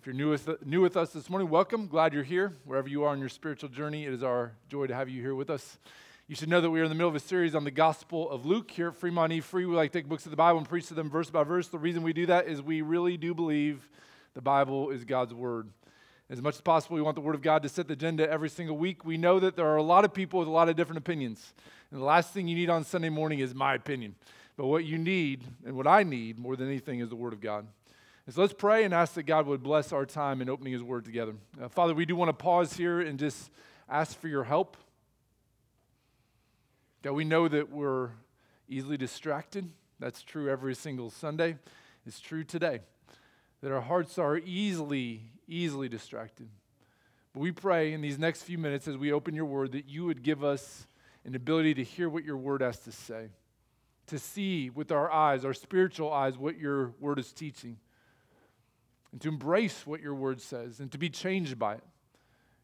If you're new with, new with us this morning, welcome. Glad you're here. Wherever you are on your spiritual journey, it is our joy to have you here with us. You should know that we are in the middle of a series on the Gospel of Luke here at Fremont E Free. We like to take books of the Bible and preach to them verse by verse. The reason we do that is we really do believe the Bible is God's Word. As much as possible, we want the Word of God to set the agenda every single week. We know that there are a lot of people with a lot of different opinions. And the last thing you need on Sunday morning is my opinion. But what you need, and what I need more than anything, is the Word of God. And so let's pray and ask that God would bless our time in opening His Word together. Uh, Father, we do want to pause here and just ask for your help. God, we know that we're easily distracted. That's true every single Sunday. It's true today. That our hearts are easily, easily distracted. But we pray in these next few minutes as we open your word that you would give us an ability to hear what your word has to say, to see with our eyes, our spiritual eyes, what your word is teaching and to embrace what your word says and to be changed by it.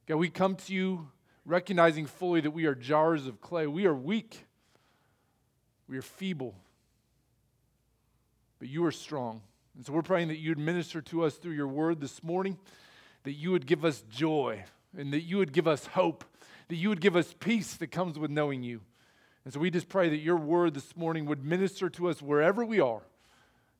God, we come to you recognizing fully that we are jars of clay. We are weak, we are feeble, but you are strong. And so we're praying that you'd minister to us through your word this morning, that you would give us joy, and that you would give us hope, that you would give us peace that comes with knowing you. And so we just pray that your word this morning would minister to us wherever we are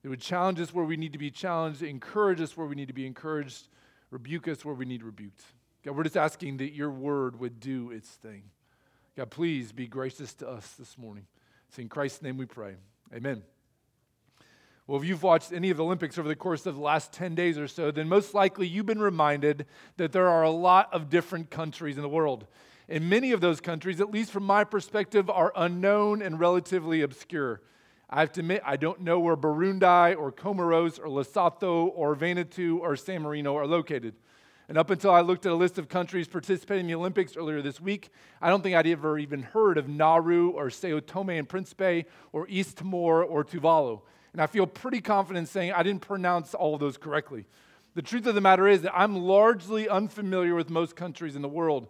it would challenge us where we need to be challenged, encourage us where we need to be encouraged, rebuke us where we need rebuked. God, we're just asking that your word would do its thing. God, please be gracious to us this morning. It's in Christ's name we pray. Amen. Well, if you've watched any of the Olympics over the course of the last 10 days or so, then most likely you've been reminded that there are a lot of different countries in the world. And many of those countries, at least from my perspective, are unknown and relatively obscure. I have to admit, I don't know where Burundi or Comoros or Lesotho or Vanuatu or San Marino are located. And up until I looked at a list of countries participating in the Olympics earlier this week, I don't think I'd ever even heard of Nauru or Sao Tome and Principe or East Timor or Tuvalu. And I feel pretty confident saying I didn't pronounce all of those correctly. The truth of the matter is that I'm largely unfamiliar with most countries in the world.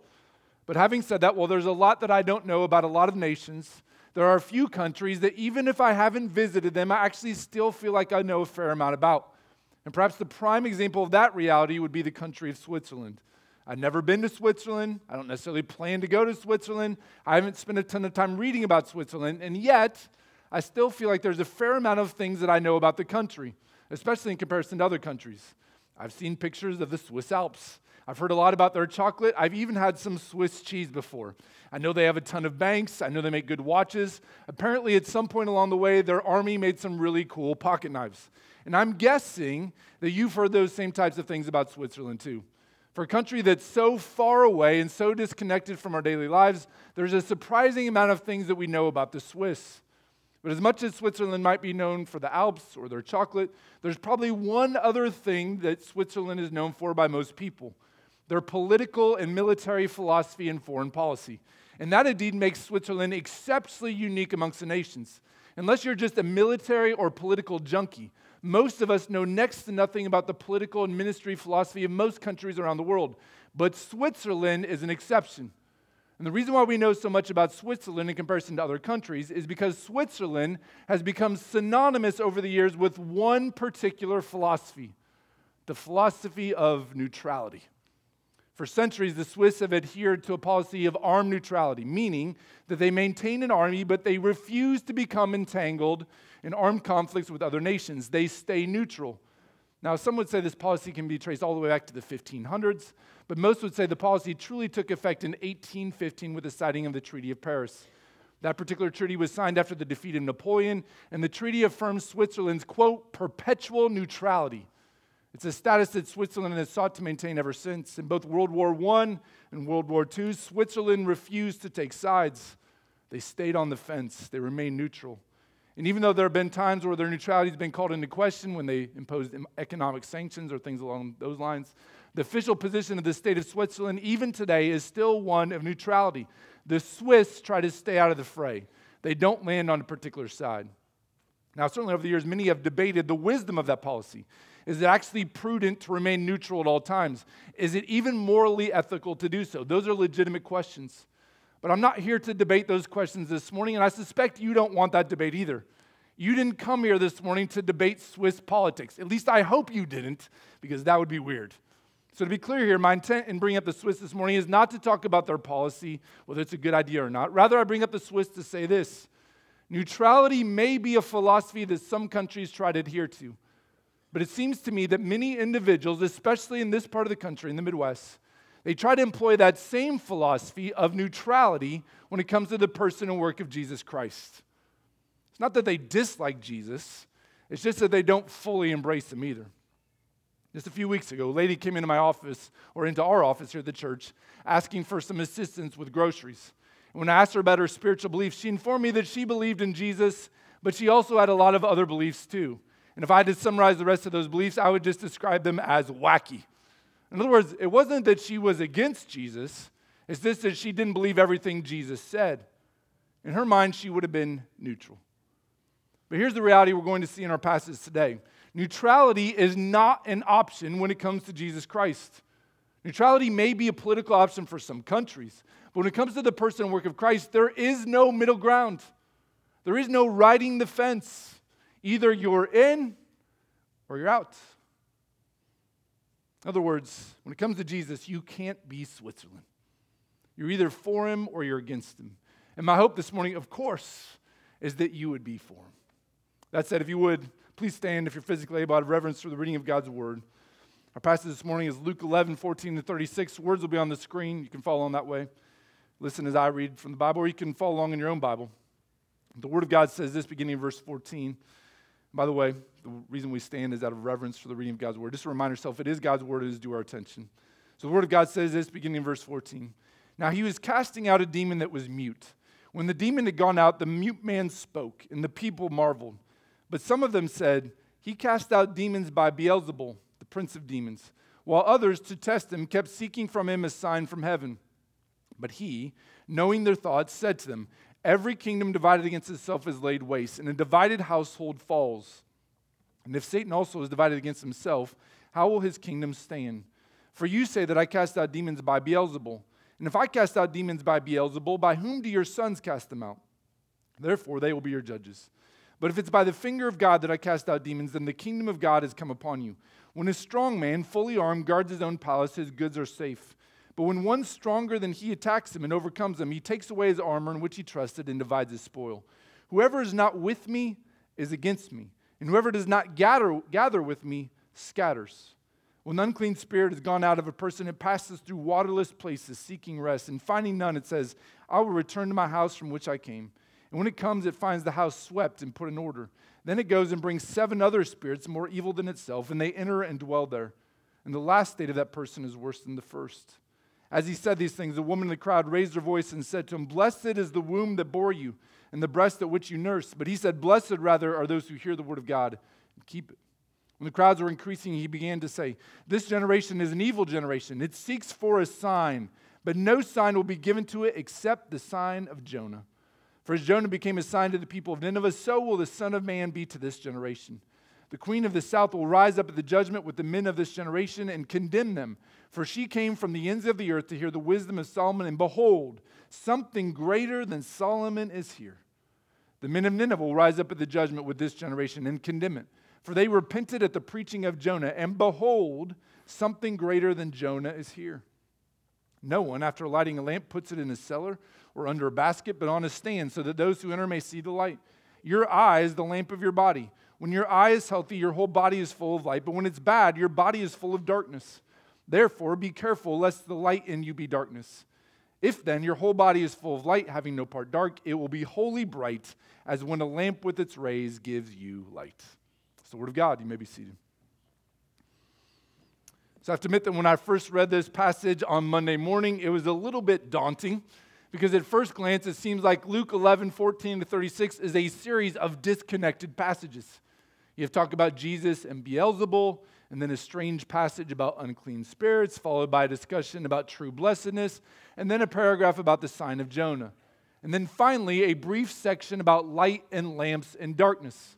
But having said that, well, there's a lot that I don't know about a lot of nations, there are a few countries that even if I haven't visited them, I actually still feel like I know a fair amount about. And perhaps the prime example of that reality would be the country of Switzerland. I've never been to Switzerland. I don't necessarily plan to go to Switzerland. I haven't spent a ton of time reading about Switzerland. And yet, I still feel like there's a fair amount of things that I know about the country, especially in comparison to other countries. I've seen pictures of the Swiss Alps. I've heard a lot about their chocolate. I've even had some Swiss cheese before. I know they have a ton of banks. I know they make good watches. Apparently, at some point along the way, their army made some really cool pocket knives. And I'm guessing that you've heard those same types of things about Switzerland too. For a country that's so far away and so disconnected from our daily lives, there's a surprising amount of things that we know about the Swiss. But as much as Switzerland might be known for the Alps or their chocolate, there's probably one other thing that Switzerland is known for by most people their political and military philosophy and foreign policy. And that indeed makes Switzerland exceptionally unique amongst the nations. Unless you're just a military or political junkie, most of us know next to nothing about the political and ministry philosophy of most countries around the world. But Switzerland is an exception. And the reason why we know so much about Switzerland in comparison to other countries is because Switzerland has become synonymous over the years with one particular philosophy the philosophy of neutrality. For centuries, the Swiss have adhered to a policy of armed neutrality, meaning that they maintain an army, but they refuse to become entangled in armed conflicts with other nations. They stay neutral. Now, some would say this policy can be traced all the way back to the 1500s, but most would say the policy truly took effect in 1815 with the signing of the Treaty of Paris. That particular treaty was signed after the defeat of Napoleon, and the treaty affirms Switzerland's, quote, perpetual neutrality it's a status that Switzerland has sought to maintain ever since. In both World War I and World War II, Switzerland refused to take sides. They stayed on the fence, they remained neutral. And even though there have been times where their neutrality has been called into question when they imposed economic sanctions or things along those lines, the official position of the state of Switzerland, even today, is still one of neutrality. The Swiss try to stay out of the fray, they don't land on a particular side. Now, certainly over the years, many have debated the wisdom of that policy. Is it actually prudent to remain neutral at all times? Is it even morally ethical to do so? Those are legitimate questions. But I'm not here to debate those questions this morning, and I suspect you don't want that debate either. You didn't come here this morning to debate Swiss politics. At least I hope you didn't, because that would be weird. So, to be clear here, my intent in bringing up the Swiss this morning is not to talk about their policy, whether it's a good idea or not. Rather, I bring up the Swiss to say this neutrality may be a philosophy that some countries try to adhere to, but it seems to me that many individuals, especially in this part of the country, in the Midwest, they try to employ that same philosophy of neutrality when it comes to the person and work of Jesus Christ. It's not that they dislike Jesus, it's just that they don't fully embrace him either. Just a few weeks ago, a lady came into my office or into our office here at the church asking for some assistance with groceries. And when I asked her about her spiritual beliefs, she informed me that she believed in Jesus, but she also had a lot of other beliefs too. And if I had to summarize the rest of those beliefs, I would just describe them as wacky. In other words, it wasn't that she was against Jesus, it's just that she didn't believe everything Jesus said. In her mind, she would have been neutral. But here's the reality we're going to see in our passage today neutrality is not an option when it comes to Jesus Christ. Neutrality may be a political option for some countries, but when it comes to the person and work of Christ, there is no middle ground. There is no riding the fence. Either you're in or you're out. In other words, when it comes to Jesus, you can't be Switzerland. You're either for him or you're against him. And my hope this morning, of course, is that you would be for him. That said, if you would, please stand if you're physically able out of reverence for the reading of God's word. Our passage this morning is Luke 11, 14 to 36. Words will be on the screen. You can follow on that way. Listen as I read from the Bible, or you can follow along in your own Bible. The Word of God says this, beginning in verse 14. By the way, the reason we stand is out of reverence for the reading of God's Word. Just to remind ourselves, it is God's Word, it is due our attention. So the Word of God says this, beginning in verse 14. Now he was casting out a demon that was mute. When the demon had gone out, the mute man spoke, and the people marveled. But some of them said, He cast out demons by Beelzebul, the prince of demons, while others, to test him, kept seeking from him a sign from heaven. But he, knowing their thoughts, said to them, Every kingdom divided against itself is laid waste, and a divided household falls. And if Satan also is divided against himself, how will his kingdom stand? For you say that I cast out demons by Beelzebul. And if I cast out demons by Beelzebul, by whom do your sons cast them out? Therefore, they will be your judges. But if it's by the finger of God that I cast out demons, then the kingdom of God has come upon you. When a strong man, fully armed, guards his own palace, his goods are safe. But when one stronger than he attacks him and overcomes him, he takes away his armor in which he trusted and divides his spoil. Whoever is not with me is against me, and whoever does not gather, gather with me scatters. When the unclean spirit has gone out of a person, it passes through waterless places seeking rest, and finding none, it says, I will return to my house from which I came. And when it comes, it finds the house swept and put in order. Then it goes and brings seven other spirits more evil than itself, and they enter and dwell there. And the last state of that person is worse than the first. As he said these things, the woman in the crowd raised her voice and said to him, Blessed is the womb that bore you, and the breast at which you nursed. But he said, Blessed rather are those who hear the word of God and keep it. When the crowds were increasing, he began to say, This generation is an evil generation. It seeks for a sign, but no sign will be given to it except the sign of Jonah. For as Jonah became a sign to the people of Nineveh, so will the Son of Man be to this generation. The queen of the south will rise up at the judgment with the men of this generation and condemn them. For she came from the ends of the earth to hear the wisdom of Solomon, and behold, something greater than Solomon is here. The men of Nineveh will rise up at the judgment with this generation and condemn it. For they repented at the preaching of Jonah, and behold, something greater than Jonah is here. No one, after lighting a lamp, puts it in a cellar or under a basket, but on a stand, so that those who enter may see the light. Your eye is the lamp of your body. When your eye is healthy, your whole body is full of light, but when it's bad, your body is full of darkness. Therefore, be careful lest the light in you be darkness. If then your whole body is full of light, having no part dark, it will be wholly bright, as when a lamp with its rays gives you light. It's the word of God. You may be seated. So I have to admit that when I first read this passage on Monday morning, it was a little bit daunting because at first glance, it seems like Luke 11, 14 to 36 is a series of disconnected passages. You have talked about Jesus and Beelzebul, and then a strange passage about unclean spirits, followed by a discussion about true blessedness, and then a paragraph about the sign of Jonah. And then finally, a brief section about light and lamps and darkness.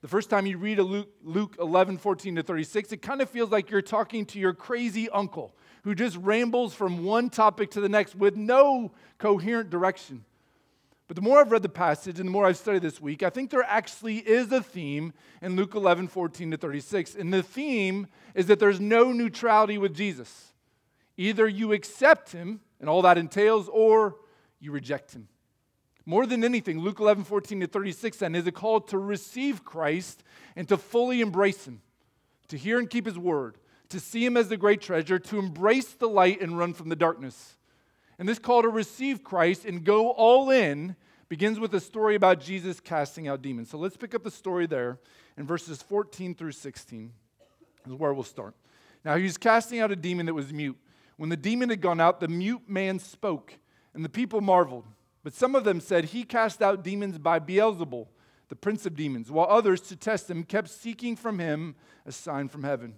The first time you read Luke, Luke 11, 14 to 36, it kind of feels like you're talking to your crazy uncle who just rambles from one topic to the next with no coherent direction. But the more I've read the passage and the more I've studied this week, I think there actually is a theme in Luke 11, 14 to 36. And the theme is that there's no neutrality with Jesus. Either you accept him and all that entails, or you reject him. More than anything, Luke 11, 14 to 36 then is a call to receive Christ and to fully embrace him, to hear and keep his word, to see him as the great treasure, to embrace the light and run from the darkness. And this call to receive Christ and go all in begins with a story about Jesus casting out demons. So let's pick up the story there in verses 14 through 16. This is where we'll start. Now he was casting out a demon that was mute. When the demon had gone out, the mute man spoke, and the people marveled. But some of them said, He cast out demons by Beelzebul, the prince of demons, while others, to test him, kept seeking from him a sign from heaven.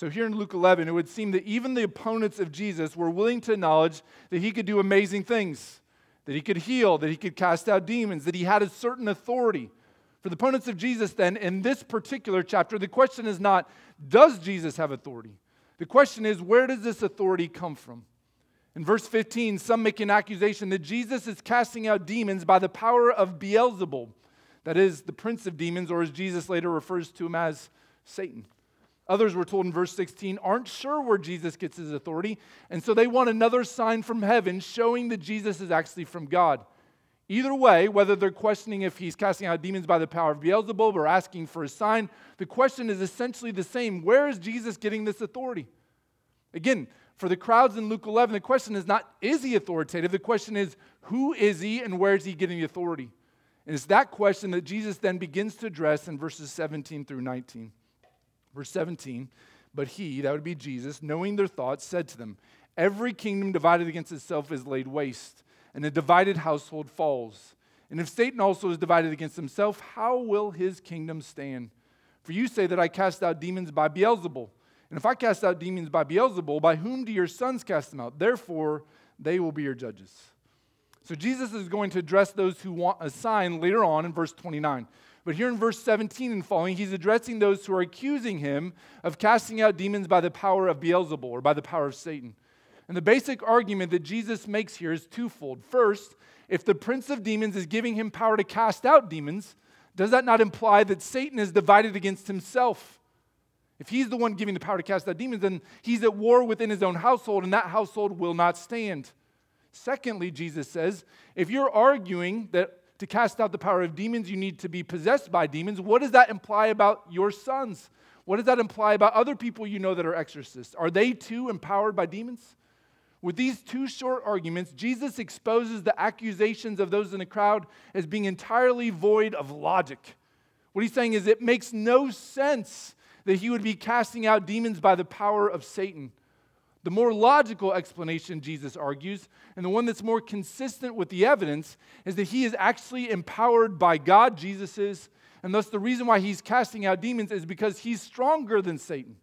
So, here in Luke 11, it would seem that even the opponents of Jesus were willing to acknowledge that he could do amazing things, that he could heal, that he could cast out demons, that he had a certain authority. For the opponents of Jesus, then, in this particular chapter, the question is not, does Jesus have authority? The question is, where does this authority come from? In verse 15, some make an accusation that Jesus is casting out demons by the power of Beelzebul, that is, the prince of demons, or as Jesus later refers to him as Satan. Others were told in verse 16 aren't sure where Jesus gets his authority, and so they want another sign from heaven showing that Jesus is actually from God. Either way, whether they're questioning if he's casting out demons by the power of Beelzebub or asking for a sign, the question is essentially the same. Where is Jesus getting this authority? Again, for the crowds in Luke 11, the question is not, is he authoritative? The question is, who is he and where is he getting the authority? And it's that question that Jesus then begins to address in verses 17 through 19. Verse 17, but he, that would be Jesus, knowing their thoughts, said to them, Every kingdom divided against itself is laid waste, and a divided household falls. And if Satan also is divided against himself, how will his kingdom stand? For you say that I cast out demons by Beelzebul. And if I cast out demons by Beelzebul, by whom do your sons cast them out? Therefore, they will be your judges. So Jesus is going to address those who want a sign later on in verse 29. But here in verse 17 and following, he's addressing those who are accusing him of casting out demons by the power of Beelzebul or by the power of Satan. And the basic argument that Jesus makes here is twofold. First, if the prince of demons is giving him power to cast out demons, does that not imply that Satan is divided against himself? If he's the one giving the power to cast out demons, then he's at war within his own household, and that household will not stand. Secondly, Jesus says, if you're arguing that to cast out the power of demons, you need to be possessed by demons. What does that imply about your sons? What does that imply about other people you know that are exorcists? Are they too empowered by demons? With these two short arguments, Jesus exposes the accusations of those in the crowd as being entirely void of logic. What he's saying is it makes no sense that he would be casting out demons by the power of Satan. The more logical explanation, Jesus argues, and the one that's more consistent with the evidence, is that he is actually empowered by God, Jesus is, and thus the reason why he's casting out demons is because he's stronger than Satan.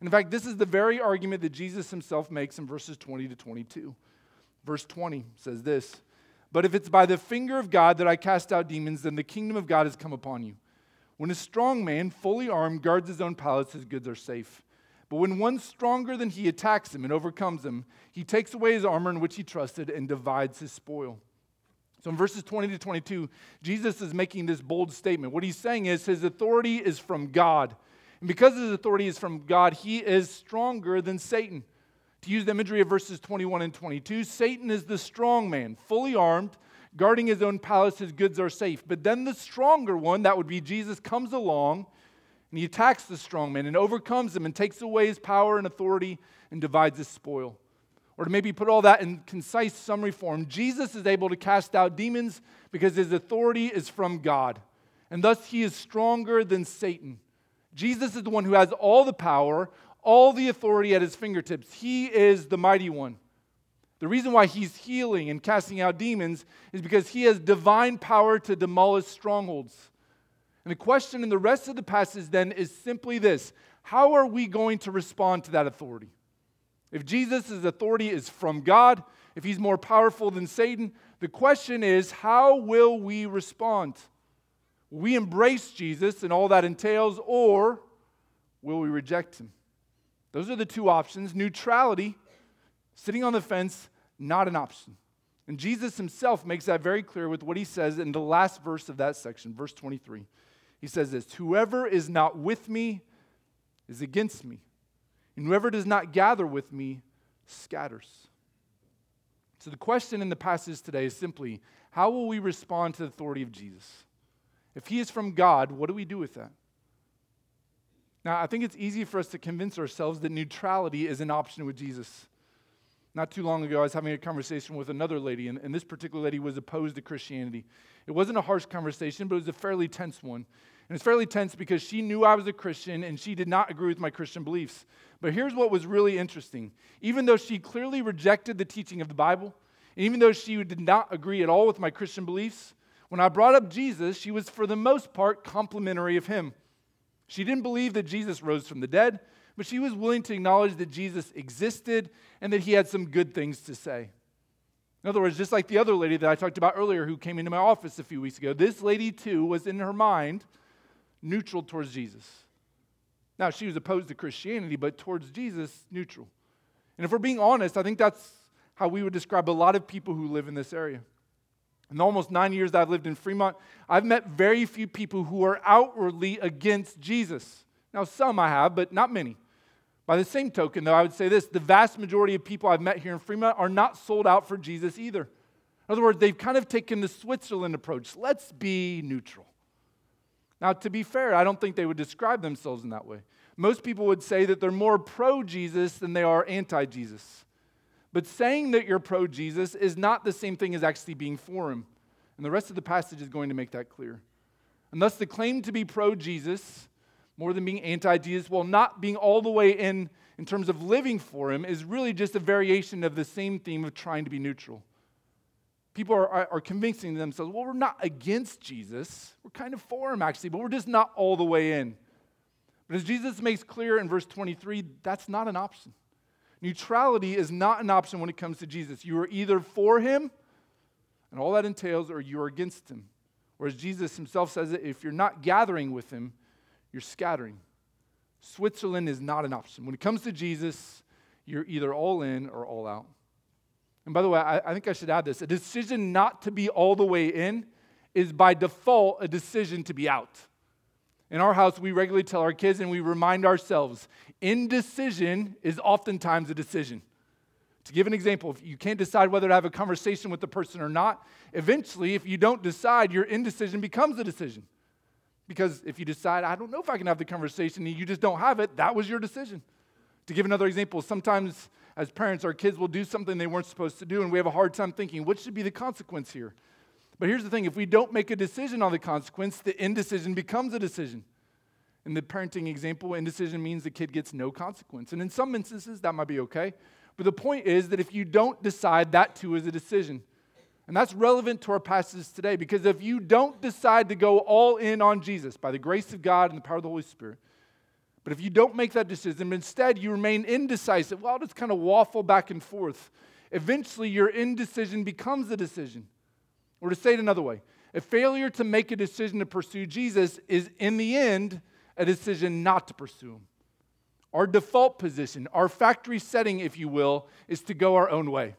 And in fact, this is the very argument that Jesus himself makes in verses 20 to 22. Verse 20 says this But if it's by the finger of God that I cast out demons, then the kingdom of God has come upon you. When a strong man, fully armed, guards his own palace, his goods are safe. But when one stronger than he attacks him and overcomes him, he takes away his armor in which he trusted and divides his spoil. So in verses 20 to 22, Jesus is making this bold statement. What he's saying is his authority is from God. And because his authority is from God, he is stronger than Satan. To use the imagery of verses 21 and 22, Satan is the strong man, fully armed, guarding his own palace, his goods are safe. But then the stronger one, that would be Jesus, comes along and he attacks the strong man and overcomes him and takes away his power and authority and divides his spoil. Or to maybe put all that in concise summary form, Jesus is able to cast out demons because his authority is from God. And thus he is stronger than Satan. Jesus is the one who has all the power, all the authority at his fingertips. He is the mighty one. The reason why he's healing and casting out demons is because he has divine power to demolish strongholds. And the question in the rest of the passage then is simply this How are we going to respond to that authority? If Jesus' authority is from God, if he's more powerful than Satan, the question is how will we respond? Will we embrace Jesus and all that entails, or will we reject him? Those are the two options. Neutrality, sitting on the fence, not an option. And Jesus himself makes that very clear with what he says in the last verse of that section, verse 23. He says this Whoever is not with me is against me, and whoever does not gather with me scatters. So the question in the passage today is simply how will we respond to the authority of Jesus? If he is from God, what do we do with that? Now, I think it's easy for us to convince ourselves that neutrality is an option with Jesus. Not too long ago, I was having a conversation with another lady, and, and, this particular lady was opposed to Christianity. It wasn't a harsh conversation, but it was a fairly tense one. And it's fairly tense because she knew I was a Christian and she did not agree with my Christian beliefs. But here's what was really interesting. Even though she clearly rejected the teaching of the Bible, and even though she did not agree at all with my Christian beliefs, when I brought up Jesus, she was for the most part complimentary of him. She didn't believe that Jesus rose from the dead, but she was willing to acknowledge that Jesus existed and that he had some good things to say. In other words, just like the other lady that I talked about earlier who came into my office a few weeks ago, this lady too was in her mind neutral towards Jesus. Now, she was opposed to Christianity, but towards Jesus, neutral. And if we're being honest, I think that's how we would describe a lot of people who live in this area. In the almost nine years that I've lived in Fremont, I've met very few people who are outwardly against Jesus. Now, some I have, but not many. By the same token, though, I would say this the vast majority of people I've met here in Fremont are not sold out for Jesus either. In other words, they've kind of taken the Switzerland approach. Let's be neutral. Now, to be fair, I don't think they would describe themselves in that way. Most people would say that they're more pro Jesus than they are anti Jesus. But saying that you're pro Jesus is not the same thing as actually being for him. And the rest of the passage is going to make that clear. And thus, the claim to be pro Jesus more than being anti Jesus, while not being all the way in in terms of living for Him, is really just a variation of the same theme of trying to be neutral. People are, are, are convincing themselves, well, we're not against Jesus. We're kind of for Him, actually, but we're just not all the way in. But as Jesus makes clear in verse 23, that's not an option. Neutrality is not an option when it comes to Jesus. You are either for Him, and all that entails, or you are against Him. Whereas Jesus himself says that if you're not gathering with Him, you're scattering. Switzerland is not an option. When it comes to Jesus, you're either all in or all out. And by the way, I, I, think I should add this a decision not to be all the way in is by default a decision to be out. In our house, we regularly tell our kids and we remind ourselves indecision is oftentimes a decision. To give an example, if you can't decide whether to have a conversation with the person or not, eventually, if you don't decide, your indecision becomes a decision. Because if you decide, I don't know if I can have the conversation, and you just don't have it, that was your decision. To give another example, sometimes as parents, our kids will do something they weren't supposed to do, and we have a hard time thinking, what should be the consequence here? But here's the thing if we don't make a decision on the consequence, the indecision becomes a decision. In the parenting example, indecision means the kid gets no consequence. And in some instances, that might be okay. But the point is that if you don't decide, that too is a decision. And that's relevant to our passage today because if you don't decide to go all in on Jesus by the grace of God and the power of the Holy Spirit, but if you don't make that decision, instead you remain indecisive, well, just kind of waffle back and forth, eventually your indecision becomes a decision. Or to say it another way, a failure to make a decision to pursue Jesus is, in the end, a decision not to pursue him. Our default position, our factory setting, if you will, is to go our own way.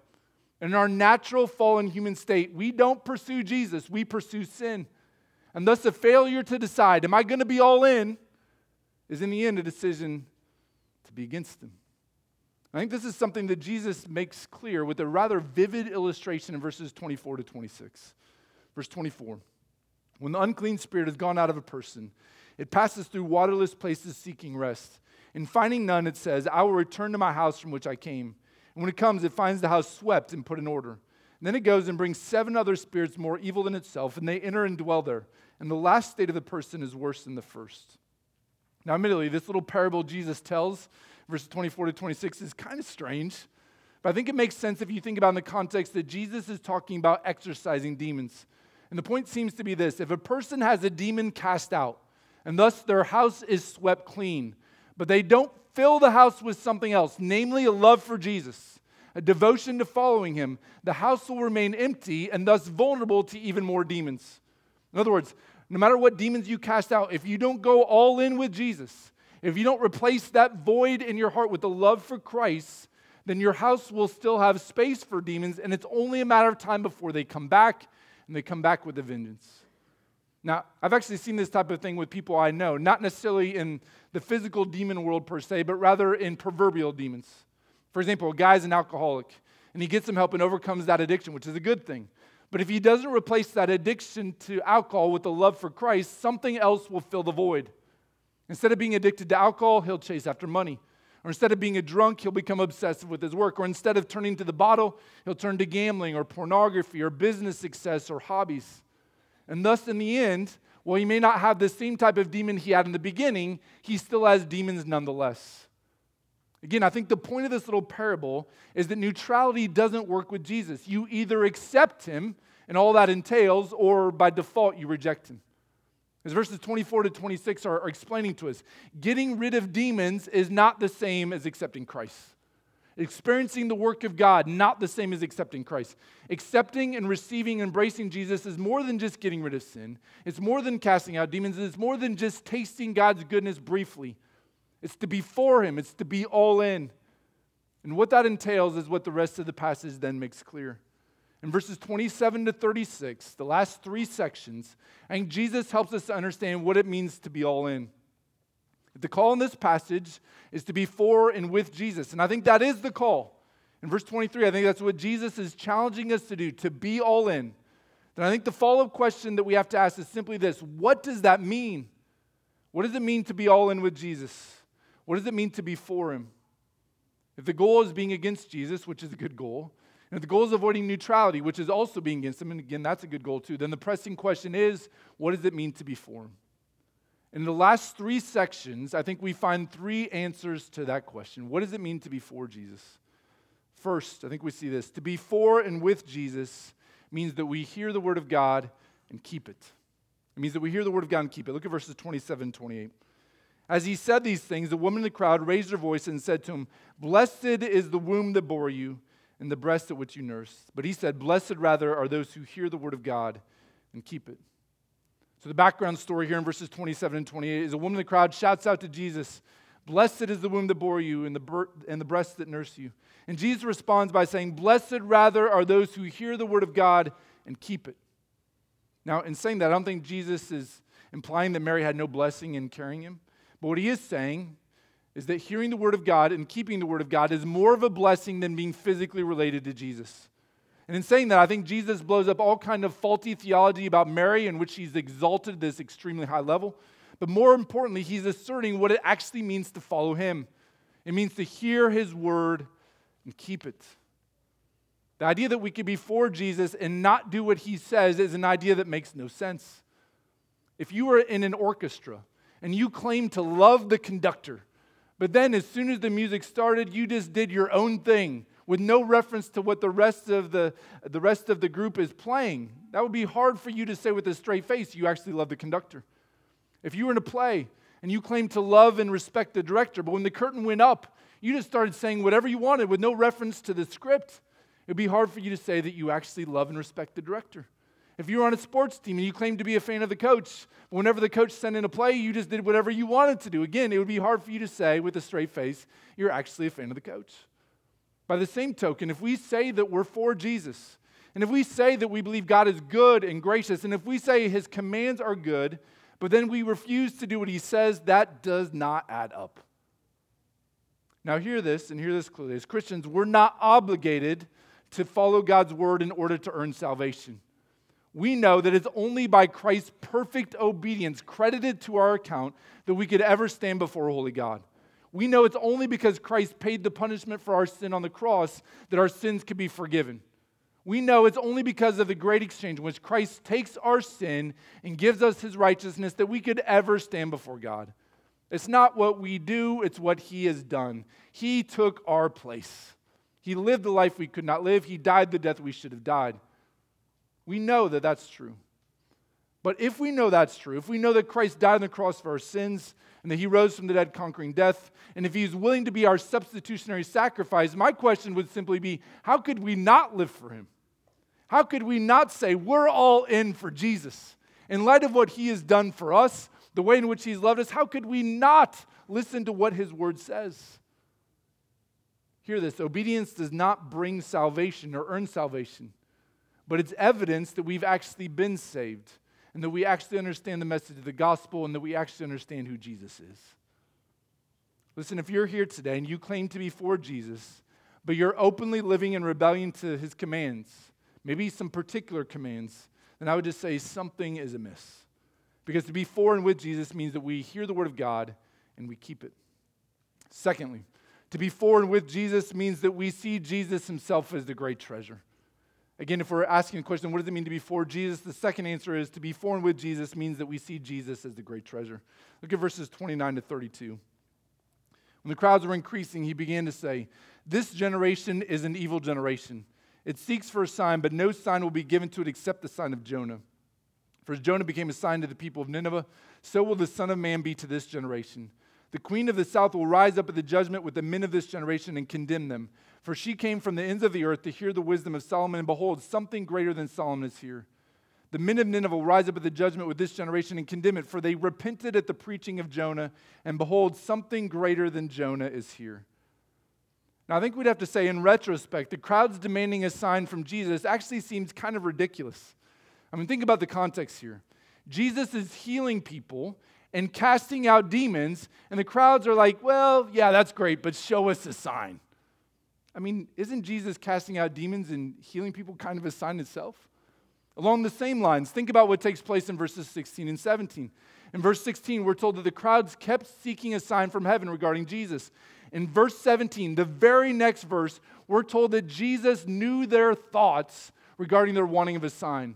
In our natural fallen human state, we don't pursue Jesus, we pursue sin. And thus, a failure to decide, am I going to be all in, is in the end a decision to be against Him. I think this is something that Jesus makes clear with a rather vivid illustration in verses 24 to 26. Verse 24 When the unclean spirit has gone out of a person, it passes through waterless places seeking rest. And finding none, it says, I will return to my house from which I came. When it comes, it finds the house swept and put in order. And then it goes and brings seven other spirits more evil than itself, and they enter and dwell there. And the last state of the person is worse than the first. Now, admittedly, this little parable Jesus tells, verses 24 to 26, is kind of strange. But I think it makes sense if you think about in the context that Jesus is talking about exorcising demons. And the point seems to be this if a person has a demon cast out, and thus their house is swept clean, but they don't fill the house with something else, namely a love for Jesus, a devotion to following him, the house will remain empty and thus vulnerable to even more demons. In other words, no matter what demons you cast out, if you don't go all in with Jesus, if you don't replace that void in your heart with the love for Christ, then your house will still have space for demons, and it's only a matter of time before they come back, and they come back with a vengeance. Now, I've actually seen this type of thing with people I know, not necessarily in the physical demon world per se, but rather in proverbial demons. For example, a guy's an alcoholic, and he gets some help and overcomes that addiction, which is a good thing. But if he doesn't replace that addiction to alcohol with the love for Christ, something else will fill the void. Instead of being addicted to alcohol, he'll chase after money. Or instead of being a drunk, he'll become obsessive with his work. Or instead of turning to the bottle, he'll turn to gambling or pornography or business success or hobbies. And thus, in the end, while he may not have the same type of demon he had in the beginning, he still has demons nonetheless. Again, I think the point of this little parable is that neutrality doesn't work with Jesus. You either accept him and all that entails, or by default, you reject him. As verses 24 to 26 are, are explaining to us, getting rid of demons is not the same as accepting Christ. Experiencing the work of God, not the same as accepting Christ. Accepting and receiving, embracing Jesus is more than just getting rid of sin. It's more than casting out demons. It's more than just tasting God's goodness briefly. It's to be for Him, it's to be all in. And what that entails is what the rest of the passage then makes clear. In verses 27 to 36, the last three sections, I think Jesus helps us to understand what it means to be all in. The call in this passage is to be for and with Jesus. And I think that is the call. In verse 23, I think that's what Jesus is challenging us to do, to be all in. Then I think the follow up question that we have to ask is simply this What does that mean? What does it mean to be all in with Jesus? What does it mean to be for him? If the goal is being against Jesus, which is a good goal, and if the goal is avoiding neutrality, which is also being against him, and again, that's a good goal too, then the pressing question is what does it mean to be for him? In the last three sections, I think we find three answers to that question. What does it mean to be for Jesus? First, I think we see this to be for and with Jesus means that we hear the word of God and keep it. It means that we hear the word of God and keep it. Look at verses 27 and 28. As he said these things, the woman in the crowd raised her voice and said to him, Blessed is the womb that bore you and the breast at which you nursed. But he said, Blessed rather are those who hear the word of God and keep it. So the background story here in verses 27 and 28 is a woman in the crowd shouts out to Jesus, Blessed is the womb that bore you and the, and the breast that nursed you. And Jesus responds by saying, Blessed rather are those who hear the word of God and keep it. Now, in saying that, I don't think Jesus is implying that Mary had no blessing in carrying him. But what he is saying is that hearing the word of God and keeping the word of God is more of a blessing than being physically related to Jesus. And in saying that, I think Jesus blows up all kind of faulty theology about Mary in which he's exalted this extremely high level. But more importantly, he's asserting what it actually means to follow him. It means to hear his word and keep it. The idea that we could be for Jesus and not do what he says is an idea that makes no sense. If you were in an orchestra and you claim to love the conductor. But then, as soon as the music started, you just did your own thing with no reference to what the rest of the, the rest of the group is playing. That would be hard for you to say with a straight face you actually love the conductor. If you were in a play and you claimed to love and respect the director, but when the curtain went up, you just started saying whatever you wanted with no reference to the script, it would be hard for you to say that you actually love and respect the director. If you were on a sports team and you claimed to be a fan of the coach, but whenever the coach sent in a play, you just did whatever you wanted to do. Again, it would be hard for you to say with a straight face, you're actually a fan of the coach. By the same token, if we say that we're for Jesus, and if we say that we believe God is good and gracious, and if we say his commands are good, but then we refuse to do what he says, that does not add up. Now, hear this and hear this clearly. As Christians, we're not obligated to follow God's word in order to earn salvation we know that it's only by Christ's perfect obedience credited to our account that we could ever stand before a holy God. We know it's only because Christ paid the punishment for our sin on the cross that our sins can be forgiven. We know it's only because of the great exchange in which Christ takes our sin and gives us his righteousness that we could ever stand before God. It's not what we do, it's what he has done. He took our place. He lived the life we could not live, he died the death we should have died. We know that that's true. But if we know that's true, if we know that Christ died on the cross for our sins and that he rose from the dead conquering death, and if he's willing to be our substitutionary sacrifice, my question would simply be how could we not live for him? How could we not say we're all in for Jesus? In light of what he has done for us, the way in which he's loved us, how could we not listen to what his word says? Hear this obedience does not bring salvation or earn salvation, but it's evidence that we've actually been saved and that we actually understand the message of the gospel and that we actually understand who Jesus is. Listen, if you're here today and you claim to be for Jesus, but you're openly living in rebellion to his commands, maybe some particular commands, then I would just say something is amiss. Because to be for and with Jesus means that we hear the word of God and we keep it. Secondly, to be for and with Jesus means that we see Jesus himself as the great treasure. Again, if we're asking the question, what does it mean to be for Jesus? The second answer is to be for and with Jesus means that we see Jesus as the great treasure. Look at verses 29 to 32. When the crowds were increasing, he began to say, This generation is an evil generation. It seeks for a sign, but no sign will be given to it except the sign of Jonah. For as Jonah became a sign to the people of Nineveh, so will the Son of Man be to this generation. The queen of the south will rise up at the judgment with the men of this generation and condemn them. For she came from the ends of the earth to hear the wisdom of Solomon, and behold, something greater than Solomon is here. The men of Nineveh will rise up at the judgment with this generation and condemn it, for they repented at the preaching of Jonah, and behold, something greater than Jonah is here. Now, I think we'd have to say, in retrospect, the crowds demanding a sign from Jesus actually seems kind of ridiculous. I mean, think about the context here. Jesus is healing people, and casting out demons. And the crowds are like, well, yeah, that's great, but show us a sign. I mean, isn't Jesus casting out demons and healing people kind of a sign itself? Along the same lines, think about what takes place in verses 16 and 17. In verse 16, we're told that the crowds kept seeking a sign from heaven regarding Jesus. In verse 17, the very next verse, we're told that Jesus knew their thoughts regarding their wanting of a sign.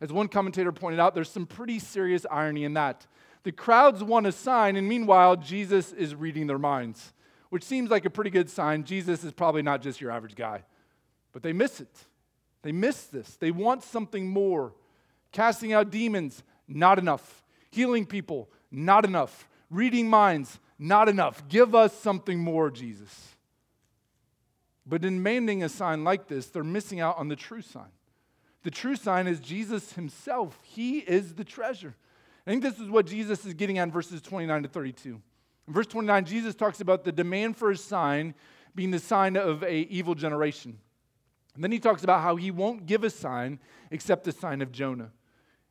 As one commentator pointed out, there's some pretty serious irony in that. The crowds want a sign, and meanwhile, Jesus is reading their minds, which seems like a pretty good sign. Jesus is probably not just your average guy. But they miss it. They miss this. They want something more. Casting out demons, not enough. Healing people, not enough. Reading minds, not enough. Give us something more, Jesus. But in demanding a sign like this, they're missing out on the true sign. The true sign is Jesus himself. He is the treasure. I think this is what Jesus is getting at in verses 29 to 32. In verse 29, Jesus talks about the demand for a sign being the sign of a evil generation. And then he talks about how he won't give a sign except the sign of Jonah.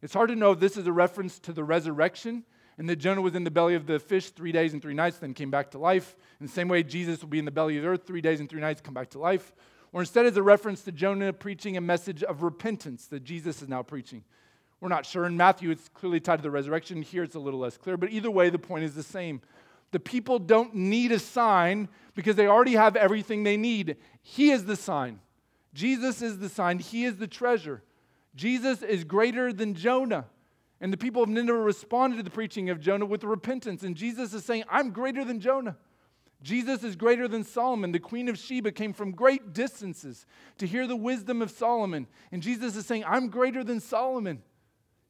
It's hard to know if this is a reference to the resurrection and that Jonah was in the belly of the fish three days and three nights, then came back to life. In the same way, Jesus will be in the belly of the earth three days and three nights, come back to life. Or instead, is a reference to Jonah preaching a message of repentance that Jesus is now preaching. We're not sure. In Matthew, it's clearly tied to the resurrection. Here, it's a little less clear. But either way, the point is the same. The people don't need a sign because they already have everything they need. He is the sign. Jesus is the sign. He is the treasure. Jesus is greater than Jonah. And the people of Nineveh responded to the preaching of Jonah with repentance. And Jesus is saying, I'm greater than Jonah. Jesus is greater than Solomon. The queen of Sheba came from great distances to hear the wisdom of Solomon. And Jesus is saying, I'm greater than Solomon.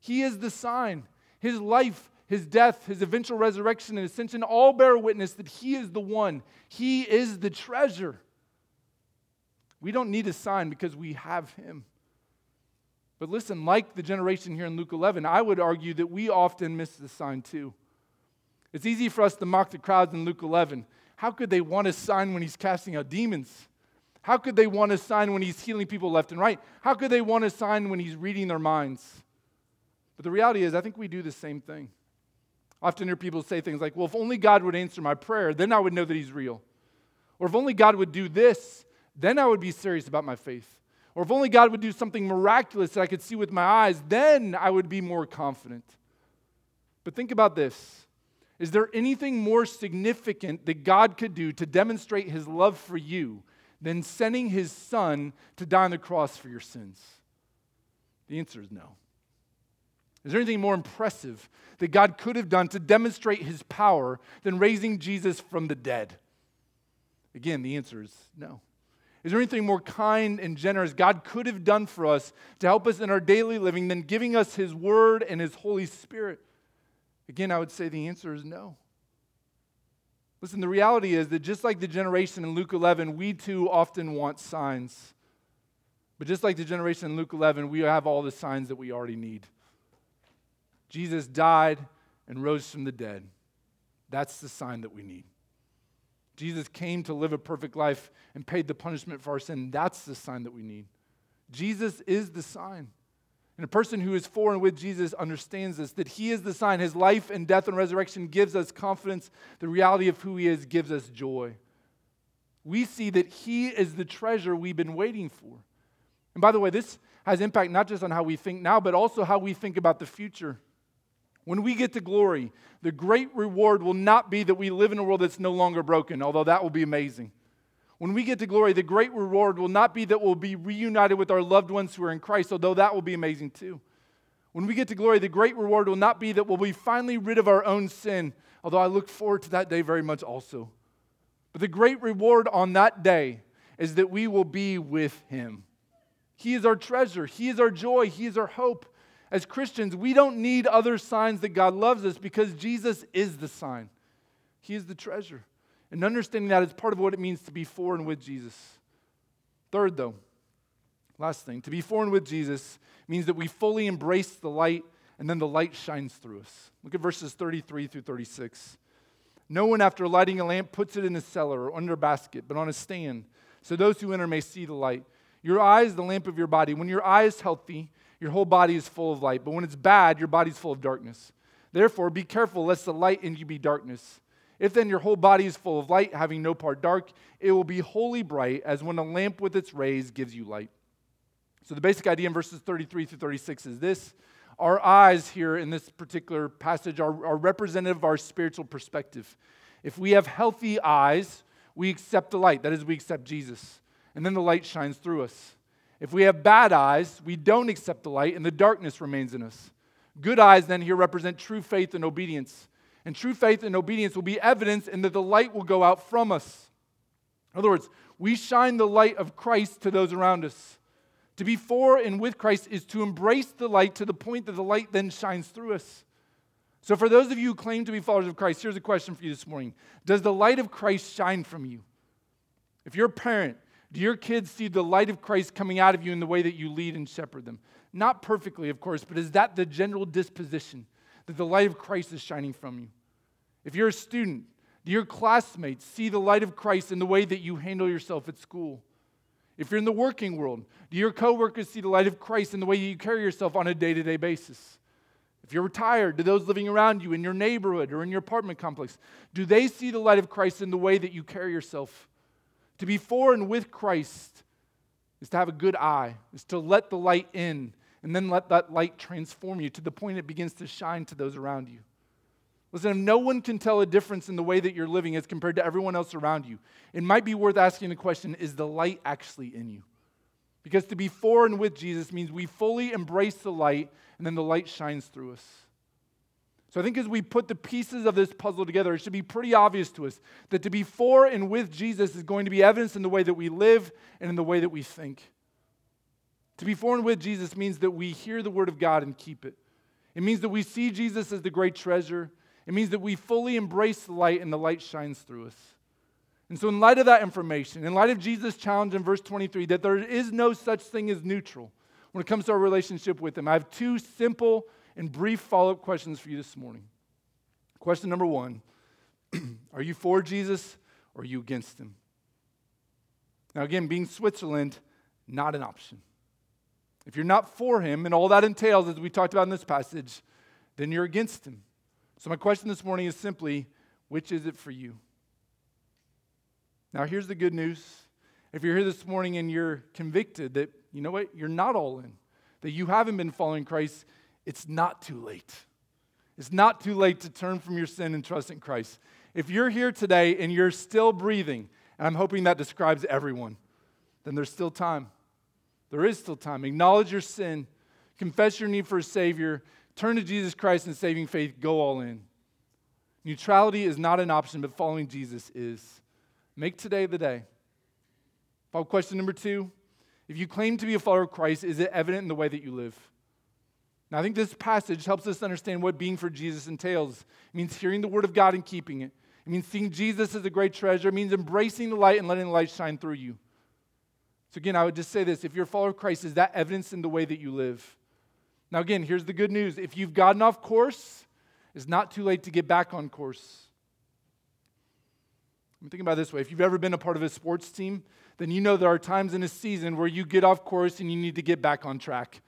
He is the sign. His life, his death, his eventual resurrection and ascension all bear witness that he is the one. He is the treasure. We don't need a sign because we have him. But listen, like the generation here in Luke 11, I would argue that we often miss the sign too. It's easy for us to mock the crowds in Luke 11. How could they want a sign when he's casting out demons? How could they want a sign when he's healing people left and right? How could they want a sign when he's reading their minds? But the reality is, I think we do the same thing. I often hear people say things like, well, if only God would answer my prayer, then I would know that He's real. Or if only God would do this, then I would be serious about my faith. Or if only God would do something miraculous that I could see with my eyes, then I would be more confident. But think about this Is there anything more significant that God could do to demonstrate His love for you than sending His Son to die on the cross for your sins? The answer is no. Is there anything more impressive that God could have done to demonstrate his power than raising Jesus from the dead? Again, the answer is no. Is there anything more kind and generous God could have done for us to help us in our daily living than giving us his word and his Holy Spirit? Again, I would say the answer is no. Listen, the reality is that just like the generation in Luke 11, we too often want signs. But just like the generation in Luke 11, we have all the signs that we already need. Jesus died and rose from the dead. That's the sign that we need. Jesus came to live a perfect life and paid the punishment for our sin. That's the sign that we need. Jesus is the sign. And a person who is for and with Jesus understands this that he is the sign. His life and death and resurrection gives us confidence. The reality of who he is gives us joy. We see that he is the treasure we've been waiting for. And by the way, this has impact not just on how we think now, but also how we think about the future. When we get to glory, the great reward will not be that we live in a world that's no longer broken, although that will be amazing. When we get to glory, the great reward will not be that we'll be reunited with our loved ones who are in Christ, although that will be amazing too. When we get to glory, the great reward will not be that we'll be finally rid of our own sin, although I look forward to that day very much also. But the great reward on that day is that we will be with Him. He is our treasure, He is our joy, He is our hope. As Christians, we don't need other signs that God loves us because Jesus is the sign, He is the treasure. And understanding that is part of what it means to be for and with Jesus. Third, though, last thing, to be for and with Jesus means that we fully embrace the light and then the light shines through us. Look at verses 33 through 36. No one, after lighting a lamp, puts it in a cellar or under a basket, but on a stand, so those who enter may see the light. Your eye is the lamp of your body. When your eye is healthy, your whole body is full of light. But when it's bad, your body's full of darkness. Therefore, be careful lest the light in you be darkness. If then your whole body is full of light, having no part dark, it will be wholly bright, as when a lamp with its rays gives you light. So, the basic idea in verses 33 through 36 is this our eyes here in this particular passage are, are representative of our spiritual perspective. If we have healthy eyes, we accept the light. That is, we accept Jesus. And then the light shines through us. If we have bad eyes, we don't accept the light, and the darkness remains in us. Good eyes then here represent true faith and obedience. And true faith and obedience will be evidence in that the light will go out from us. In other words, we shine the light of Christ to those around us. To be for and with Christ is to embrace the light to the point that the light then shines through us. So, for those of you who claim to be followers of Christ, here's a question for you this morning Does the light of Christ shine from you? If you're a parent, do your kids see the light of Christ coming out of you in the way that you lead and shepherd them? Not perfectly, of course, but is that the general disposition? that the light of Christ is shining from you. If you're a student, do your classmates see the light of Christ in the way that you handle yourself at school? If you're in the working world, do your coworkers see the light of Christ in the way you carry yourself on a day to day basis? If you're retired, do those living around you in your neighborhood or in your apartment complex, do they see the light of Christ in the way that you carry yourself? To be for and with Christ is to have a good eye, is to let the light in and then let that light transform you to the point it begins to shine to those around you. Listen, if no one can tell a difference in the way that you're living as compared to everyone else around you, it might be worth asking the question is the light actually in you? Because to be for and with Jesus means we fully embrace the light and then the light shines through us. So I think as we put the pieces of this puzzle together, it should be pretty obvious to us that to be for and with Jesus is going to be evidence in the way that we live and in the way that we think. To be for and with Jesus means that we hear the word of God and keep it. It means that we see Jesus as the great treasure. It means that we fully embrace the light and the light shines through us. And so, in light of that information, in light of Jesus' challenge in verse 23 that there is no such thing as neutral when it comes to our relationship with Him, I have two simple and brief follow up questions for you this morning. Question number one Are you for Jesus or are you against Him? Now, again, being Switzerland, not an option. If you're not for him, and all that entails, as we talked about in this passage, then you're against him. So, my question this morning is simply which is it for you? Now, here's the good news. If you're here this morning and you're convicted that, you know what, you're not all in, that you haven't been following Christ, it's not too late. It's not too late to turn from your sin and trust in Christ. If you're here today and you're still breathing, and I'm hoping that describes everyone, then there's still time. There is still time. Acknowledge your sin, confess your need for a Savior, turn to Jesus Christ in saving faith, go all in. Neutrality is not an option, but following Jesus is. Make today the day. Follow question number two. If you claim to be a follower of Christ, is it evident in the way that you live? I think this passage helps us understand what being for Jesus entails. It means hearing the word of God and keeping it. It means seeing Jesus as a great treasure. It means embracing the light and letting the light shine through you. So, again, I would just say this if you're a follower of Christ, is that evidence in the way that you live? Now, again, here's the good news if you've gotten off course, it's not too late to get back on course. I'm thinking about this way. If you've ever been a part of a sports team, then you know there are times in a season where you get off course and you need to get back on track.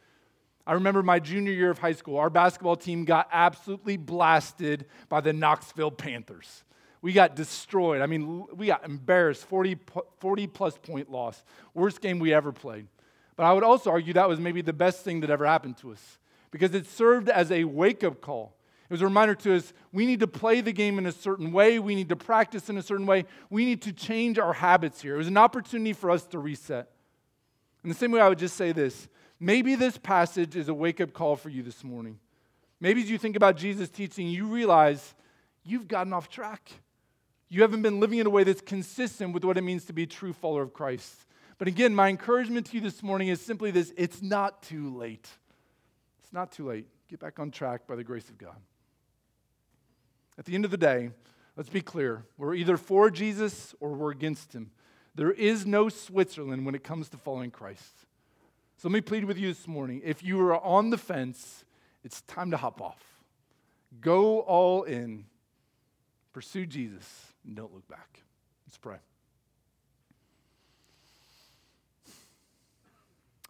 I remember my junior year of high school, our basketball team got absolutely blasted by the Knoxville Panthers. We got destroyed. I mean, we got embarrassed, 40, 40 plus point loss. Worst game we ever played. But I would also argue that was maybe the best thing that ever happened to us because it served as a wake up call. It was a reminder to us we need to play the game in a certain way, we need to practice in a certain way, we need to change our habits here. It was an opportunity for us to reset. In the same way, I would just say this maybe this passage is a wake up call for you this morning. Maybe as you think about Jesus' teaching, you realize you've gotten off track. You haven't been living in a way that's consistent with what it means to be a true follower of Christ. But again, my encouragement to you this morning is simply this it's not too late. It's not too late. Get back on track by the grace of God. At the end of the day, let's be clear we're either for Jesus or we're against him. There is no Switzerland when it comes to following Christ. So let me plead with you this morning. If you are on the fence, it's time to hop off. Go all in. Pursue Jesus and don't look back. Let's pray.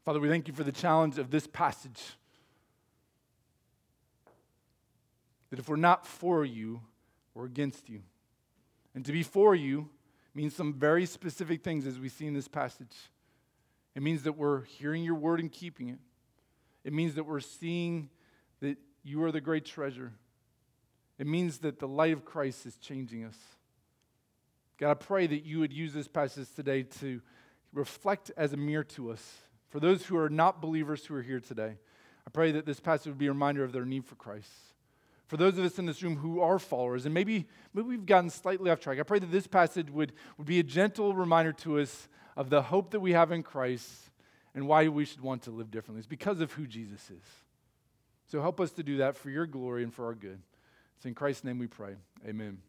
Father, we thank you for the challenge of this passage. That if we're not for you, we're against you. And to be for you means some very specific things as we see in this passage. It means that we're hearing your word and keeping it. It means that we're seeing that you are the great treasure. It means that the light of Christ is changing us. God, I pray that you would use this passage today to reflect as a mirror to us. For those who are not believers who are here today, I pray that this passage would be a reminder of their need for Christ. For those of us in this room who are followers, and maybe, maybe we've gotten slightly off track, I pray that this passage would, would be a gentle reminder to us of the hope that we have in Christ and why we should want to live differently. It's because of who Jesus is. So help us to do that for your glory and for our good. It's in Christ's name we pray. Amen.